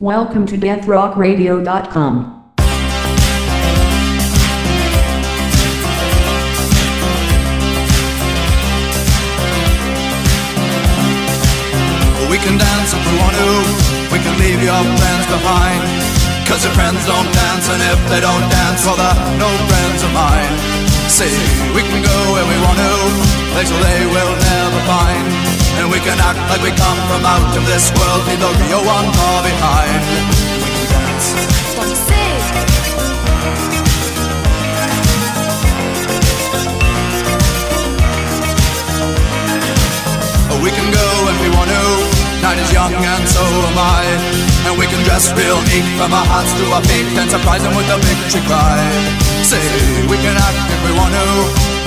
Welcome to deathrockradio.com. We can dance if we want to. We can leave your friends behind. Cause your friends don't dance, and if they don't dance, well, they're no friends of mine. See, we can go where we want to, places they will never find. And we can act like we come from out of this world, leave the real one far behind. We can dance. We can go if we want to. Night is young and so am I. And we can dress real neat from our hearts to our feet and surprise them with a victory cry. Say, we can act if we want to.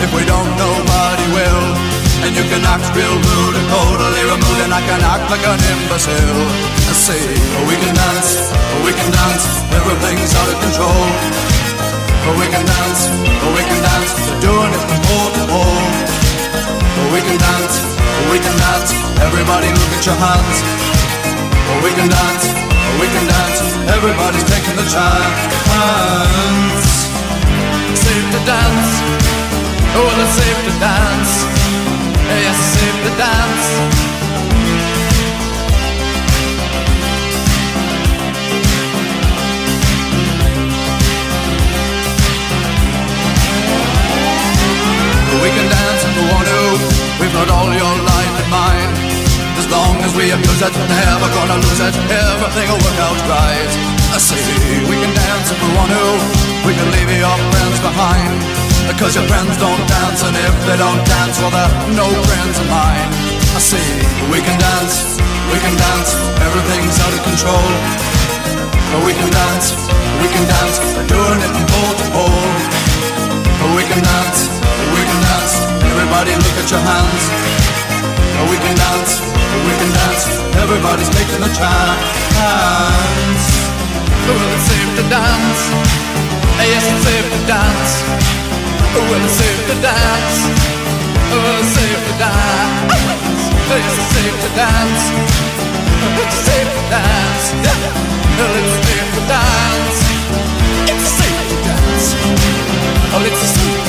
If we don't, nobody will. And you can act real rude and totally removed, and I can act like an imbecile. I say, we can dance, we can dance, everything's out of control. We can dance, we can dance, we're doing it from pole to pole. We can dance, we can dance, everybody look at your hands. We can dance, we can dance, everybody's taking the chance. Safe to dance, oh well it's safe to dance. We can dance. We've got all your life. As long as we abuse it, never gonna lose it. Everything will work out right. I say we can dance. We can leave your friends behind. Because your friends don't dance, and if they don't dance, well, they're no friends of mine. I see we can dance, we can dance. Everything's out of control. But we can dance, we can dance. We're doing it from pole to pole. We can dance, we can dance. Everybody look at your hands. We can dance, we can dance. Everybody's making the chance. Well, it's safe to dance. Yes, it's safe to dance. Well, it's safe to dance. Well, it's safe to dance. It's safe to dance. It's safe to dance. Well, it's safe to dance. It's safe to dance. Oh, it's a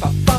pa.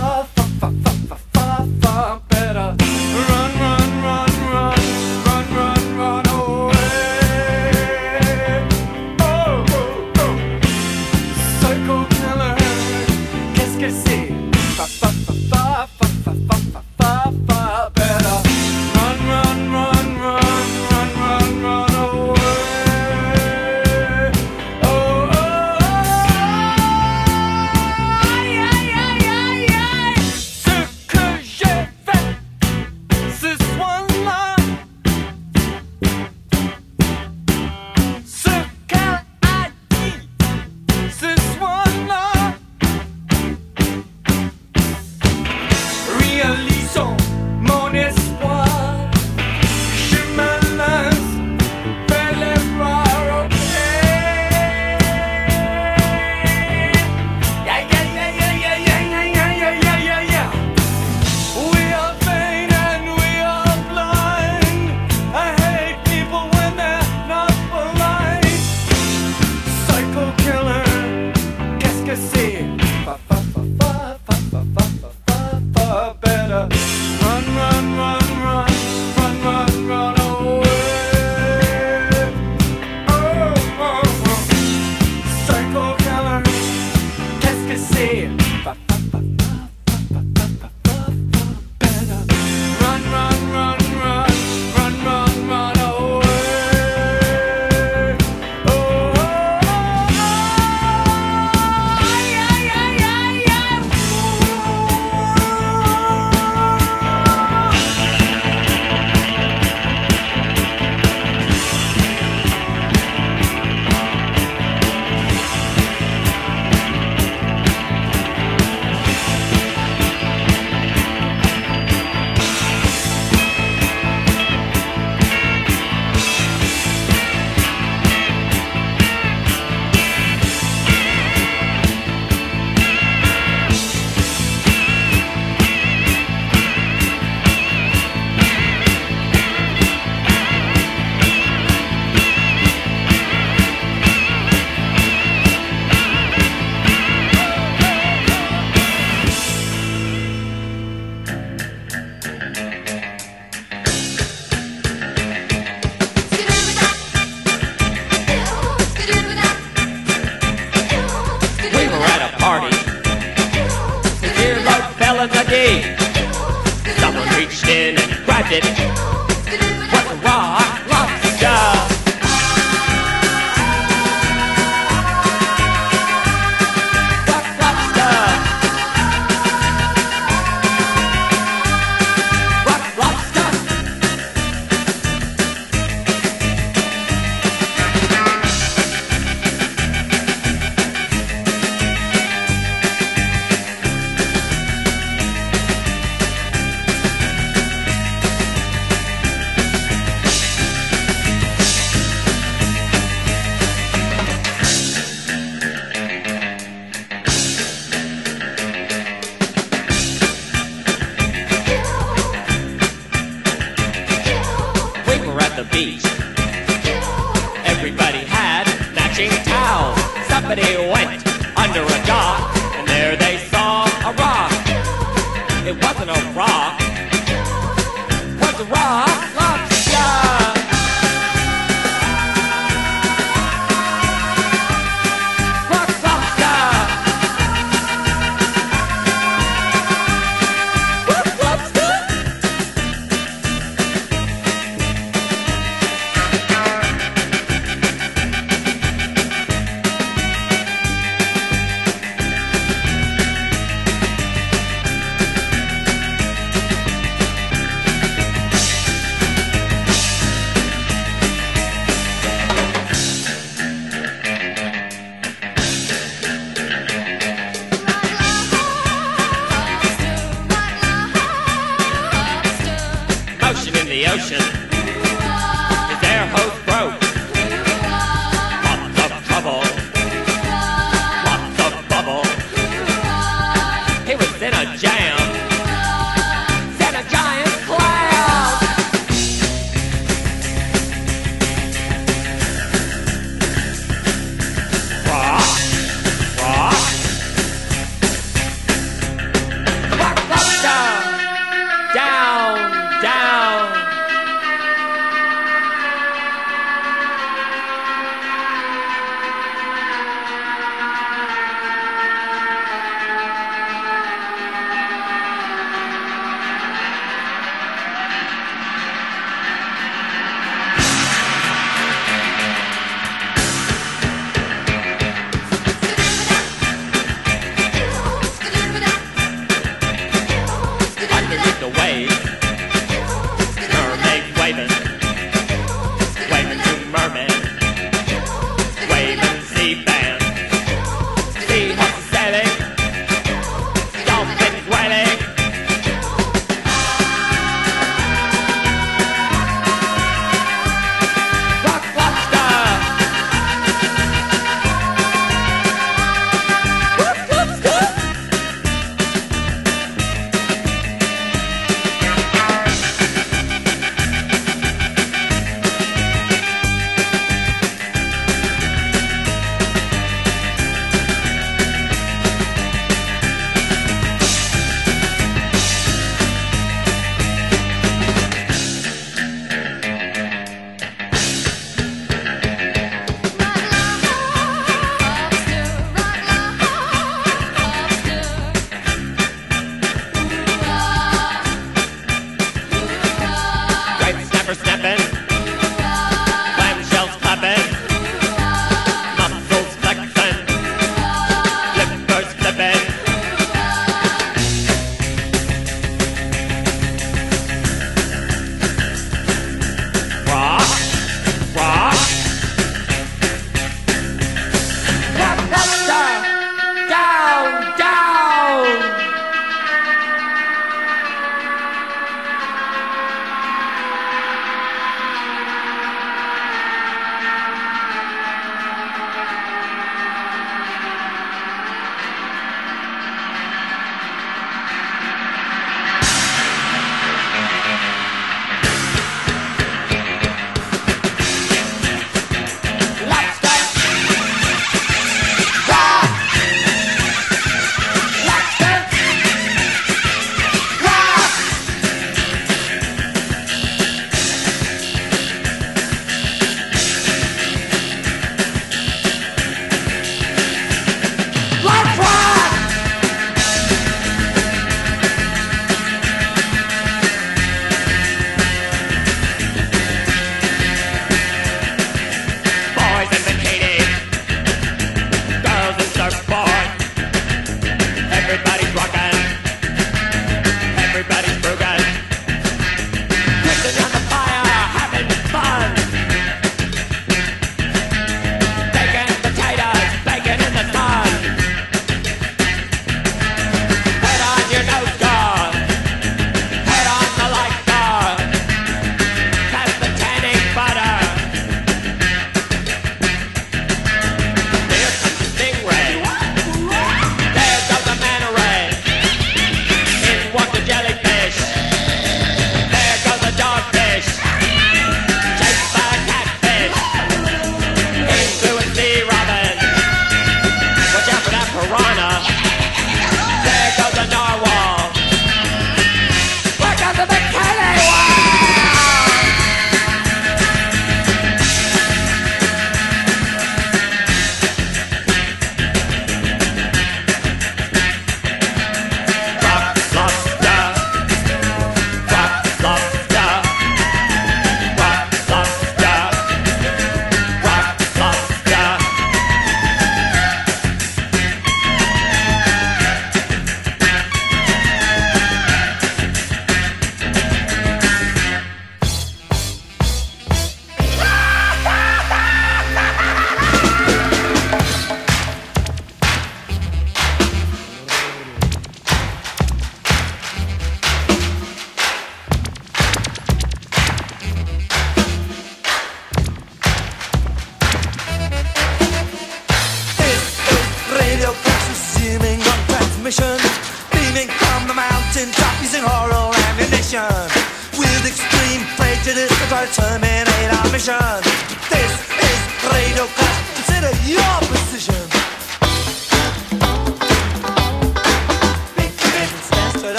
version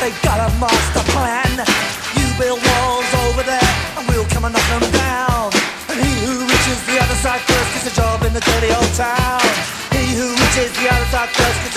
They got a master plan. You build walls over there, and we'll come and knock them down. And he who reaches the other side first gets a job in the dirty old town. He who reaches the other side first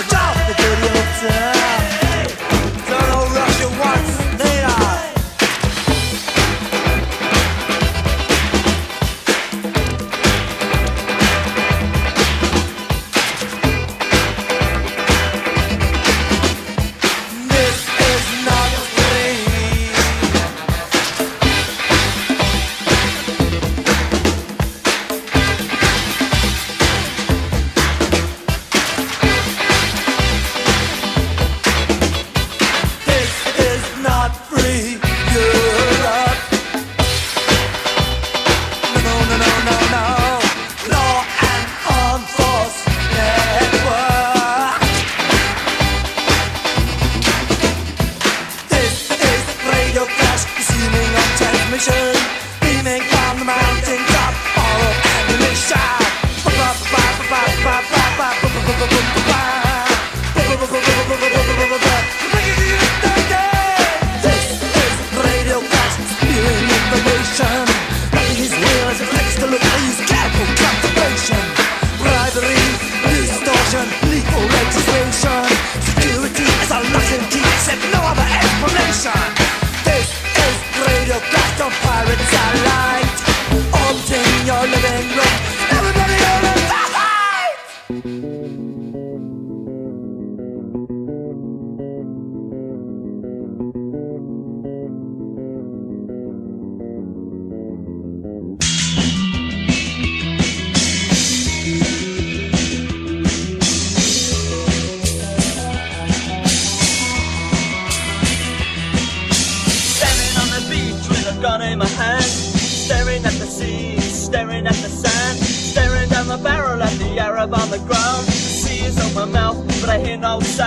outside.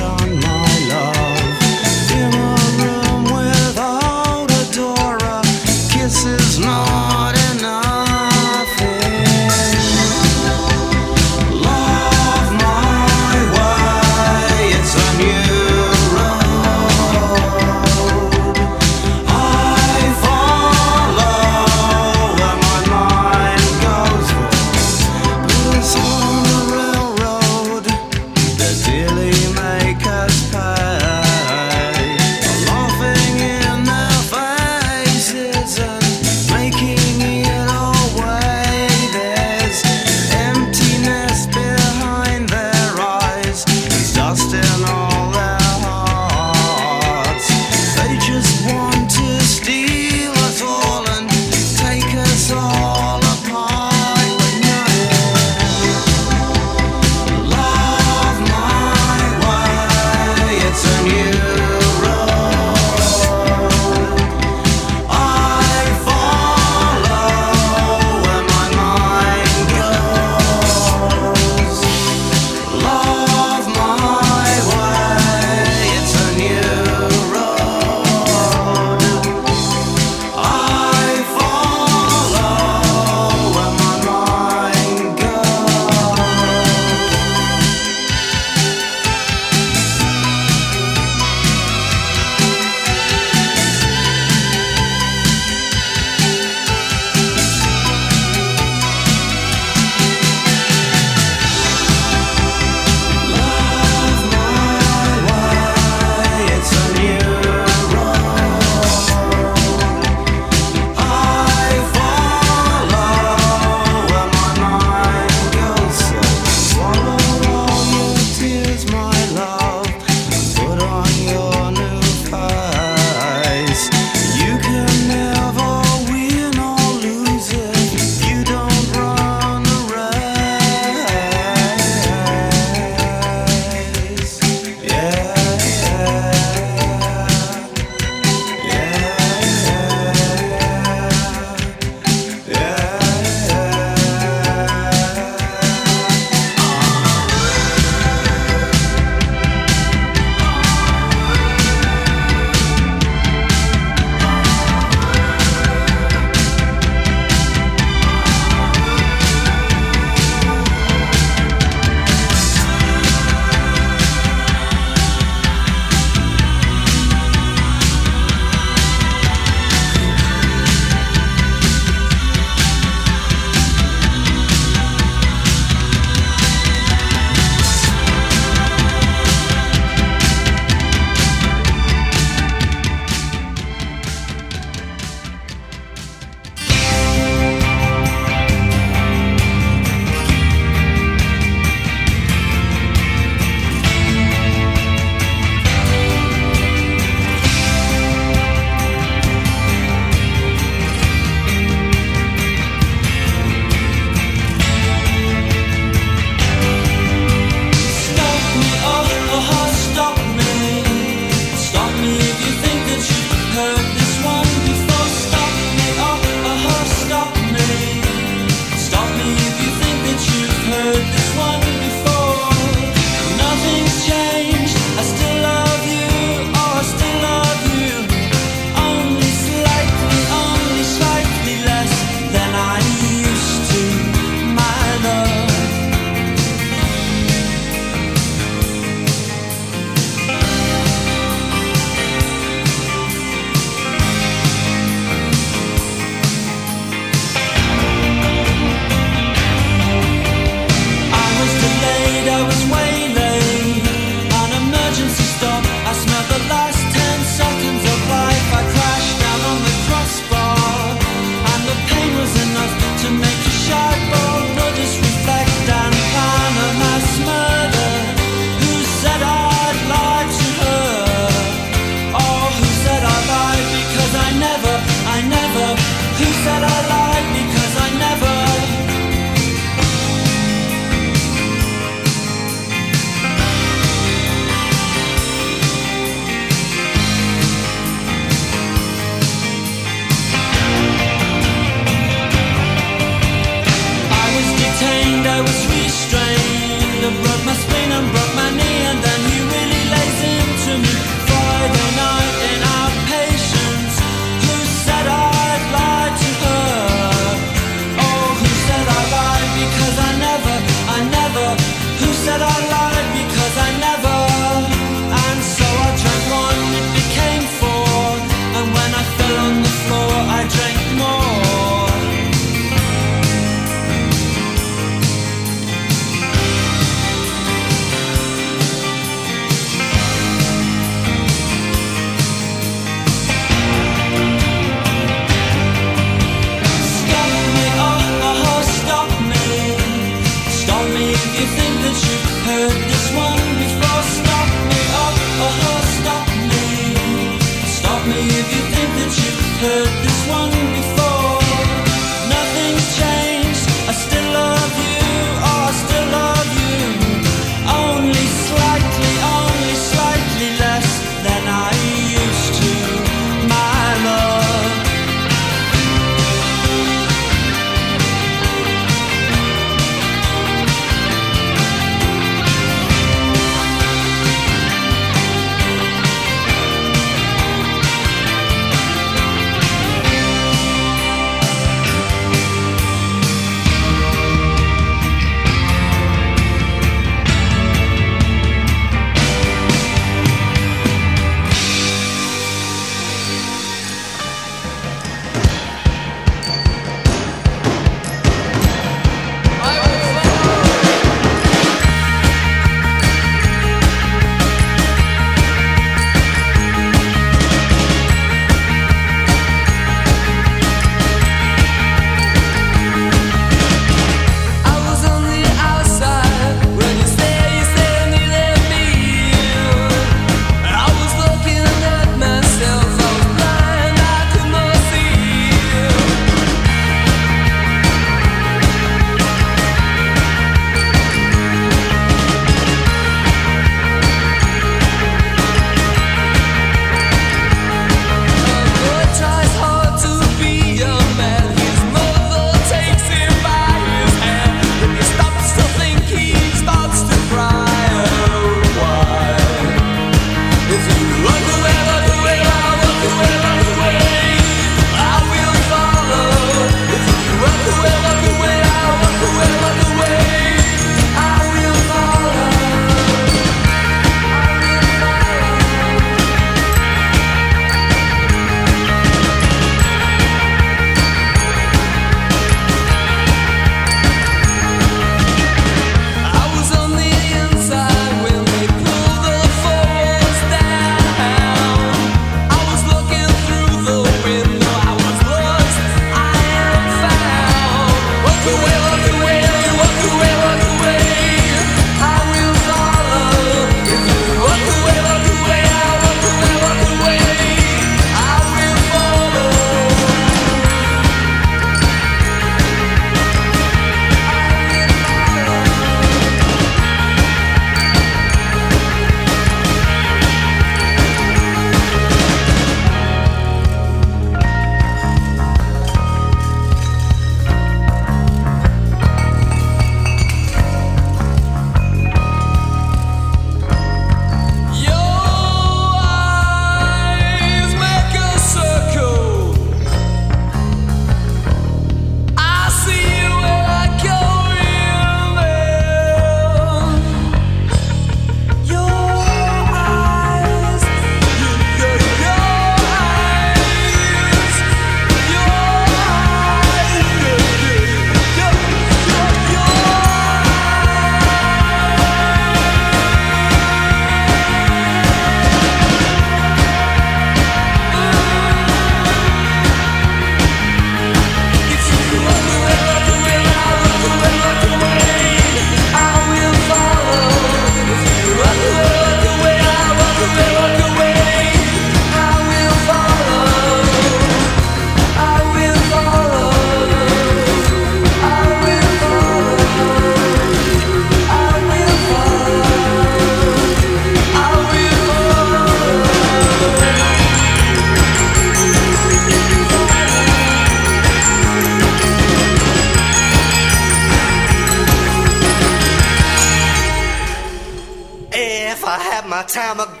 time ago.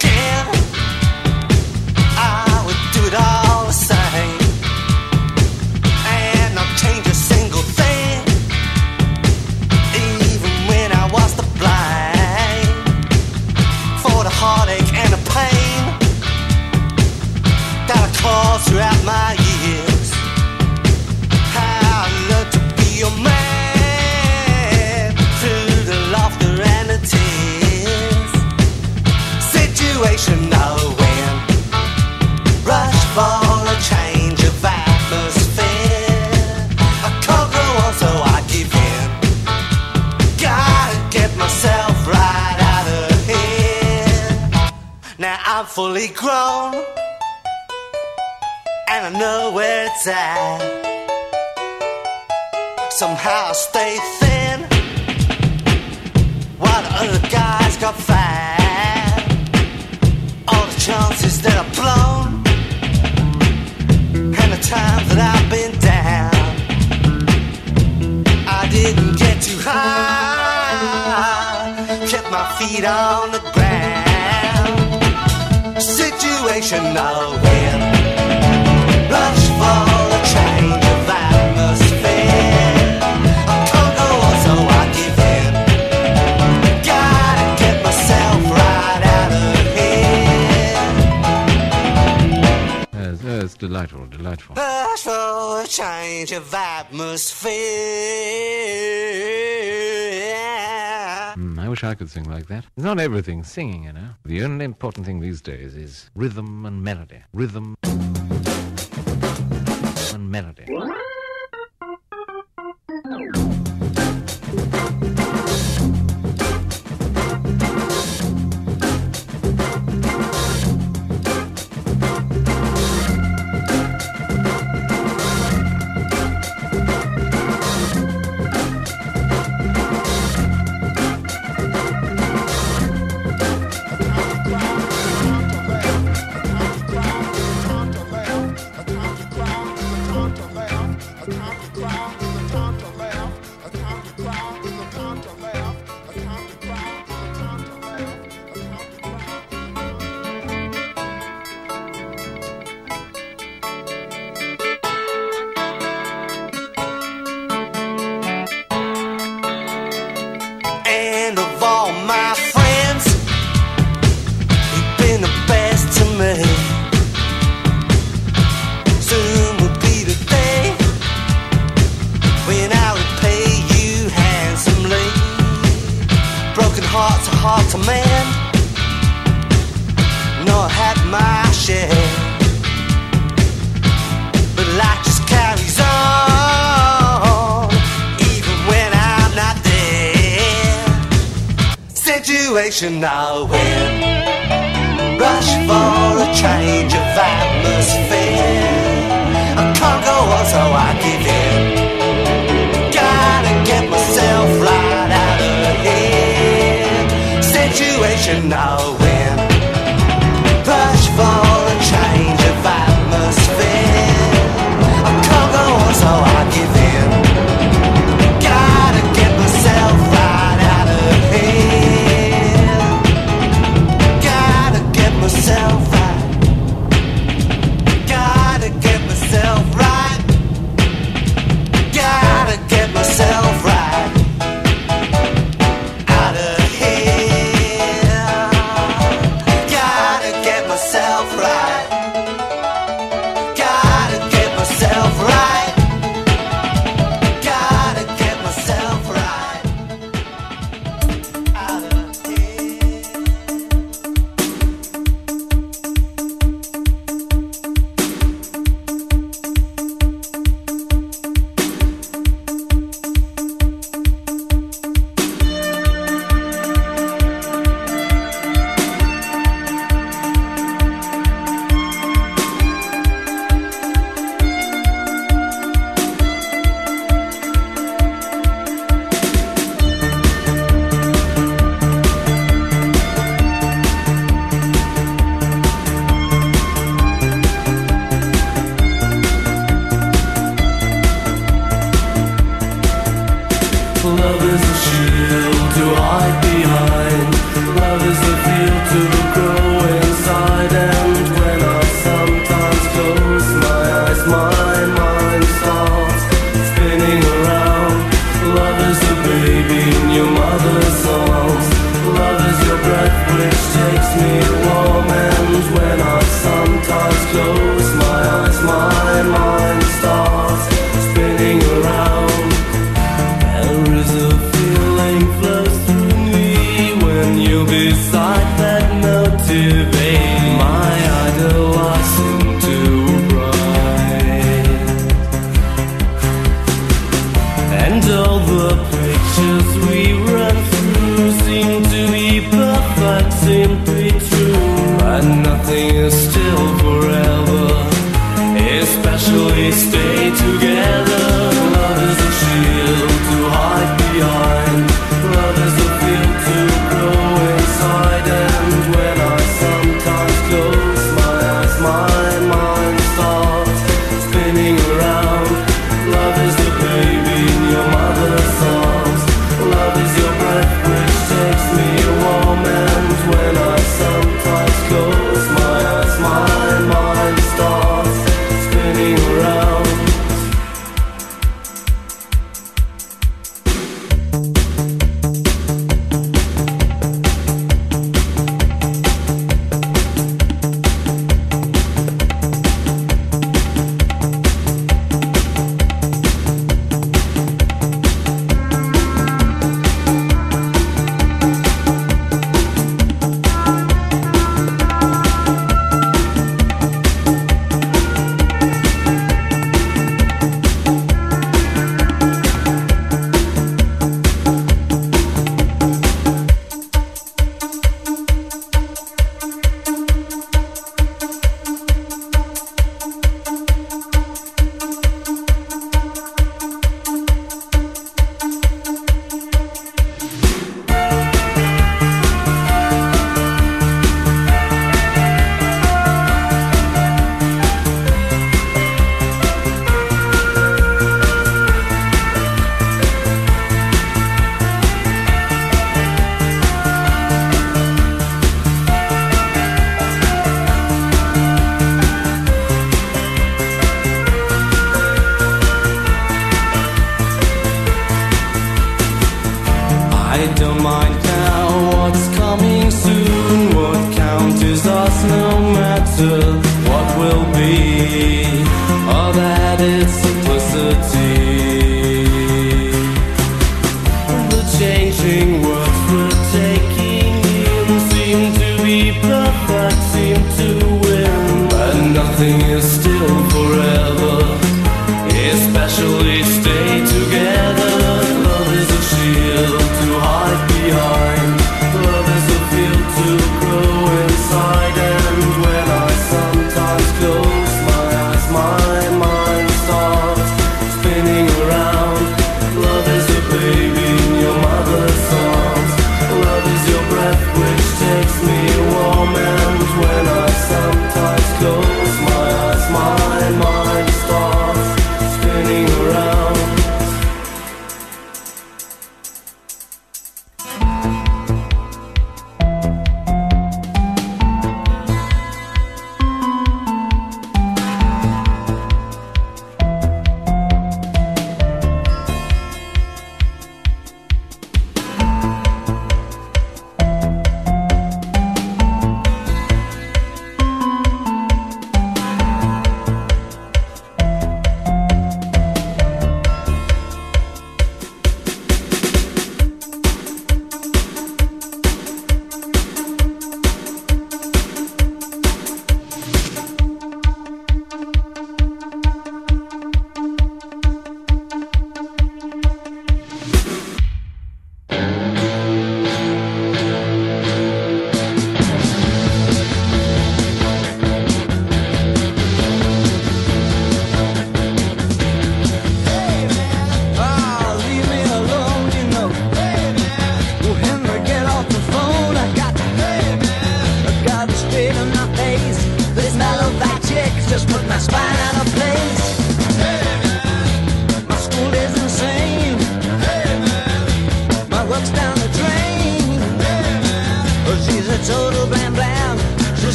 Mm, I wish I could sing like that. It's not everything singing, you know. The only important thing these days is rhythm and melody. Rhythm and melody. now.